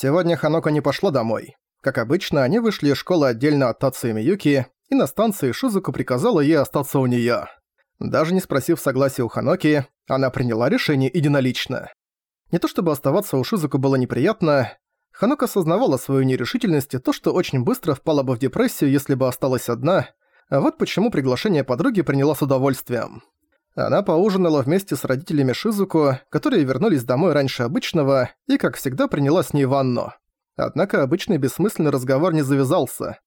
Сегодня Ханока не пошла домой. Как обычно, они вышли из школы отдельно от Тацу и Миюки, и на станции Шизуку приказала ей остаться у неё. Даже не спросив согласия у Ханоки, она приняла решение единолично. Не то чтобы оставаться у Шизуку было неприятно, Ханока осознавала свою нерешительность и то, что очень быстро впала бы в депрессию, если бы осталась одна, а вот почему приглашение подруги приняла с удовольствием. Она поужинала вместе с родителями Шизуку, которые вернулись домой раньше обычного, и, как всегда, приняла с ней ванну. Однако обычный бессмысленный разговор не завязался.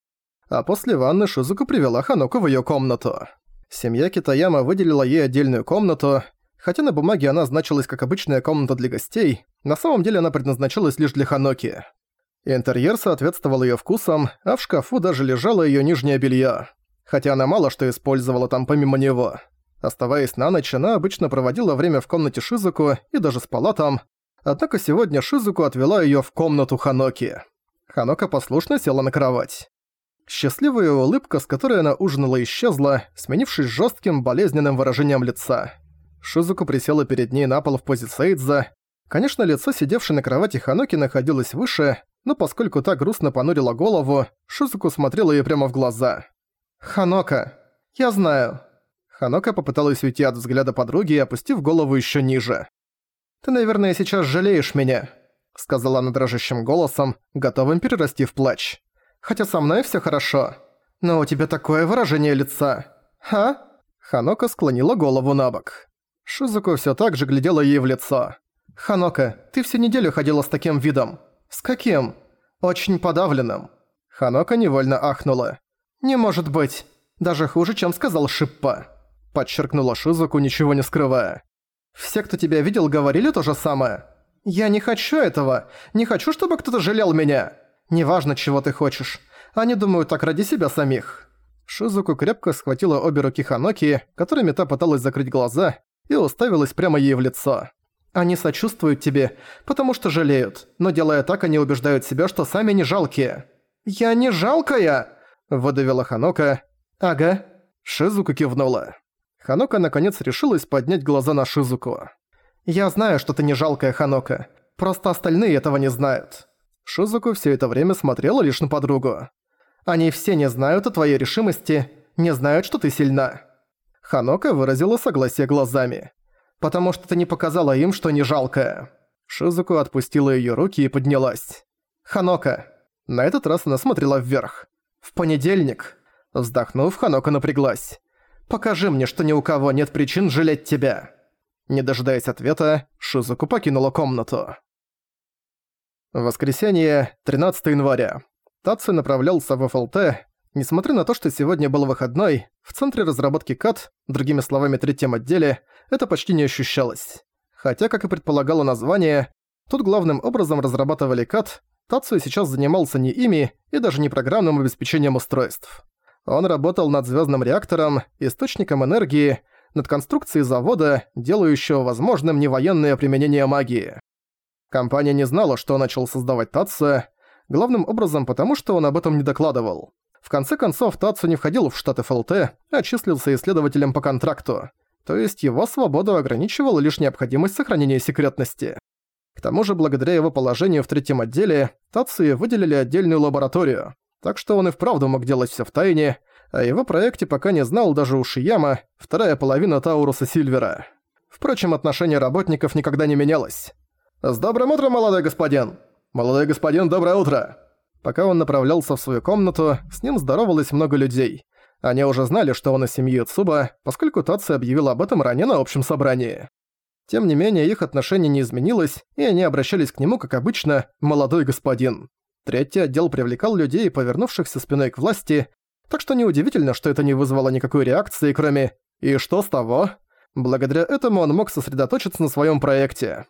А после ванны Шизуку привела Ханоку в её комнату. Семья Китаяма выделила ей отдельную комнату, хотя на бумаге она значилась как обычная комната для гостей, на самом деле она предназначалась лишь для Ханоки. Интерьер соответствовал её вкусам, а в шкафу даже лежало её нижнее белье, хотя она мало что использовала там помимо него. Оставаясь на ночь, она обычно проводила время в комнате Шизуку и даже спала там, однако сегодня Шизуку отвела её в комнату Ханоки. Ханока послушно села на кровать. Счастливая улыбка, с которой она ужинала, исчезла, сменившись жестким, болезненным выражением лица. Шизуку присела перед ней на пол в позе Сейдза. Конечно, лицо сидевшей на кровати Ханоки находилось выше, но поскольку так грустно понурила голову, Шизуку смотрела ей прямо в глаза. «Ханока, я знаю». Ханока попыталась уйти от взгляда подруги, опустив голову еще ниже. «Ты, наверное, сейчас жалеешь меня», — сказала она дрожащим голосом, готовым перерасти в плач хотя со мной всё хорошо. Но у тебя такое выражение лица. Ха?» Ханока склонила голову на бок. Шизуку всё так же глядела ей в лицо. «Ханока, ты всю неделю ходила с таким видом. С каким? Очень подавленным». Ханока невольно ахнула. «Не может быть. Даже хуже, чем сказал Шиппа», – подчеркнула Шизуку, ничего не скрывая. «Все, кто тебя видел, говорили то же самое. Я не хочу этого. Не хочу, чтобы кто-то жалел меня. Неважно, чего ты хочешь. Они думают так ради себя самих». Шизуку крепко схватила обе руки Ханоки, которыми та пыталась закрыть глаза, и уставилась прямо ей в лицо. «Они сочувствуют тебе, потому что жалеют, но делая так, они убеждают себя, что сами не жалкие». «Я не жалкая!» – выдавила Ханока. «Ага». Шизуку кивнула. Ханока наконец решилась поднять глаза на Шизуку. «Я знаю, что ты не жалкая, Ханока. Просто остальные этого не знают. Шизуку все это время смотрела лишь на подругу. «Они все не знают о твоей решимости, не знают, что ты сильна». Ханока выразила согласие глазами. «Потому что ты не показала им, что не жалкая». Шизуку отпустила ее руки и поднялась. «Ханока». На этот раз она смотрела вверх. «В понедельник». Вздохнув, Ханока напряглась. «Покажи мне, что ни у кого нет причин жалеть тебя». Не дожидаясь ответа, Шизуку покинула комнату. Воскресенье, 13 января. Тацу направлялся в ФЛТ. Несмотря на то, что сегодня был выходной, в центре разработки КАТ, другими словами, третьем отделе, это почти не ощущалось. Хотя, как и предполагало название, тут главным образом разрабатывали КАТ, Тацу сейчас занимался не ими и даже не программным обеспечением устройств. Он работал над звездным реактором, источником энергии, над конструкцией завода, делающего возможным невоенное применение магии. Компания не знала, что начал создавать Татсо, главным образом потому, что он об этом не докладывал. В конце концов, Татсу не входил в штат ФЛТ, а числился исследователем по контракту, то есть его свободу ограничивала лишь необходимость сохранения секретности. К тому же, благодаря его положению в третьем отделе, Татсу выделили отдельную лабораторию, так что он и вправду мог делать всё в тайне, о его проекте пока не знал даже Ушияма, вторая половина Тауруса Сильвера. Впрочем, отношение работников никогда не менялось. «С добрым утром, молодой господин!» «Молодой господин, доброе утро!» Пока он направлялся в свою комнату, с ним здоровалось много людей. Они уже знали, что он из семьи Цуба, поскольку Татсу объявил об этом ранее на общем собрании. Тем не менее, их отношение не изменилось, и они обращались к нему, как обычно, «молодой господин». Третий отдел привлекал людей, повернувшихся спиной к власти, так что неудивительно, что это не вызвало никакой реакции, кроме «и что с того?». Благодаря этому он мог сосредоточиться на своем проекте.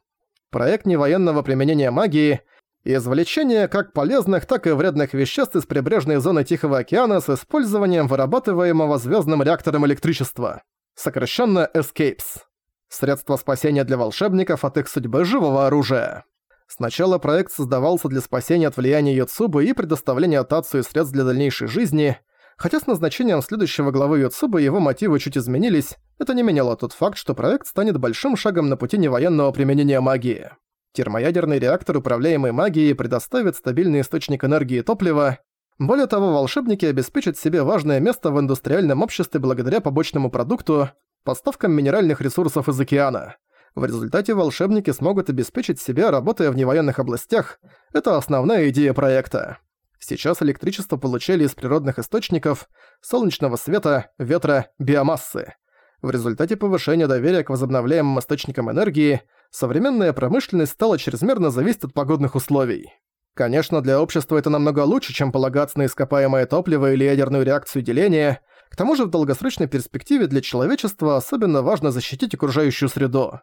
Проект невоенного применения магии – извлечение как полезных, так и вредных веществ из прибрежной зоны Тихого океана с использованием вырабатываемого звездным реактором электричества. Сокращенно ESCAPES. Средство спасения для волшебников от их судьбы живого оружия. Сначала проект создавался для спасения от влияния Йоцубы и предоставления Тацию средств для дальнейшей жизни – Хотя с назначением следующего главы Юцубы его мотивы чуть изменились, это не меняло тот факт, что проект станет большим шагом на пути невоенного применения магии. Термоядерный реактор, управляемый магией, предоставит стабильный источник энергии и топлива. Более того, волшебники обеспечат себе важное место в индустриальном обществе благодаря побочному продукту – поставкам минеральных ресурсов из океана. В результате волшебники смогут обеспечить себя, работая в невоенных областях. Это основная идея проекта. Сейчас электричество получали из природных источников, солнечного света, ветра, биомассы. В результате повышения доверия к возобновляемым источникам энергии – современная промышленность стала чрезмерно зависеть от погодных условий. Конечно, для общества это намного лучше, чем полагаться на ископаемое топливо или ядерную реакцию деления. К тому же в долгосрочной перспективе для человечества особенно важно защитить окружающую среду.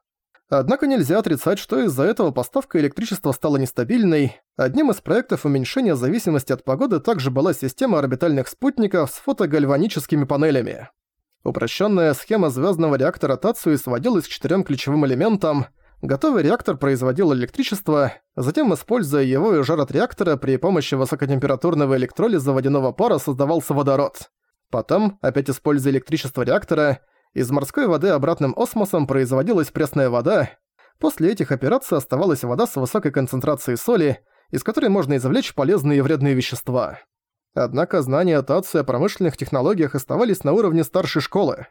Однако нельзя отрицать, что из-за этого поставка электричества стала нестабильной. Одним из проектов уменьшения зависимости от погоды также была система орбитальных спутников с фотогальваническими панелями. Упрощенная схема звездного реактора Тацуи сводилась к четырем ключевым элементам – Готовый реактор производил электричество, затем, используя его и жар от реактора, при помощи высокотемпературного электролиза водяного пара создавался водород. Потом, опять используя электричество реактора, из морской воды обратным осмосом производилась пресная вода. После этих операций оставалась вода с высокой концентрацией соли, из которой можно извлечь полезные и вредные вещества. Однако знания Тацию о промышленных технологиях оставались на уровне старшей школы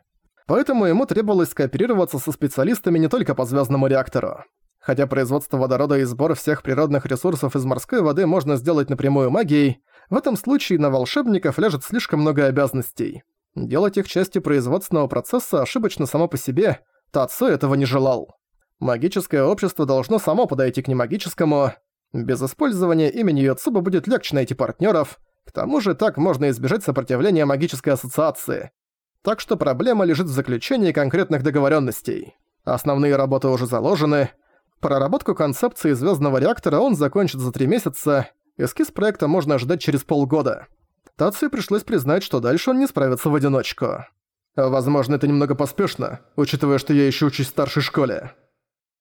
поэтому ему требовалось скооперироваться со специалистами не только по звездному реактору. Хотя производство водорода и сбор всех природных ресурсов из морской воды можно сделать напрямую магией, в этом случае на волшебников ляжет слишком много обязанностей. Делать их частью производственного процесса ошибочно само по себе, Тацу этого не желал. Магическое общество должно само подойти к немагическому. Без использования имени Йоцуба будет легче найти партнеров. К тому же так можно избежать сопротивления магической ассоциации так что проблема лежит в заключении конкретных договоренностей. Основные работы уже заложены. Проработку концепции звездного реактора он закончит за три месяца, эскиз проекта можно ожидать через полгода. Тацию пришлось признать, что дальше он не справится в одиночку. Возможно, это немного поспешно, учитывая, что я еще учусь в старшей школе.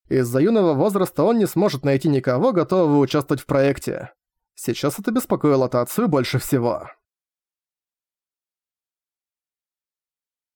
Из-за юного возраста он не сможет найти никого, готового участвовать в проекте. Сейчас это беспокоило Тацию больше всего.